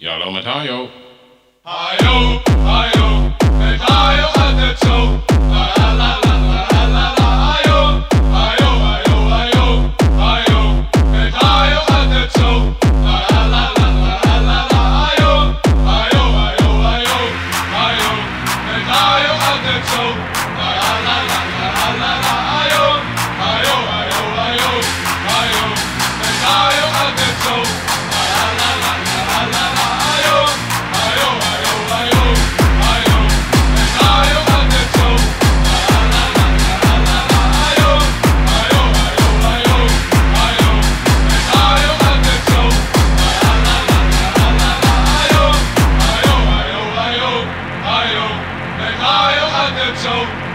Jalo met hajo. Hajo, hajo, met the gaat. La la la la la la la, hajo. Hajo, hajo, hajo, hajo, met hajo gaat. La la la la la la and I'll have them so.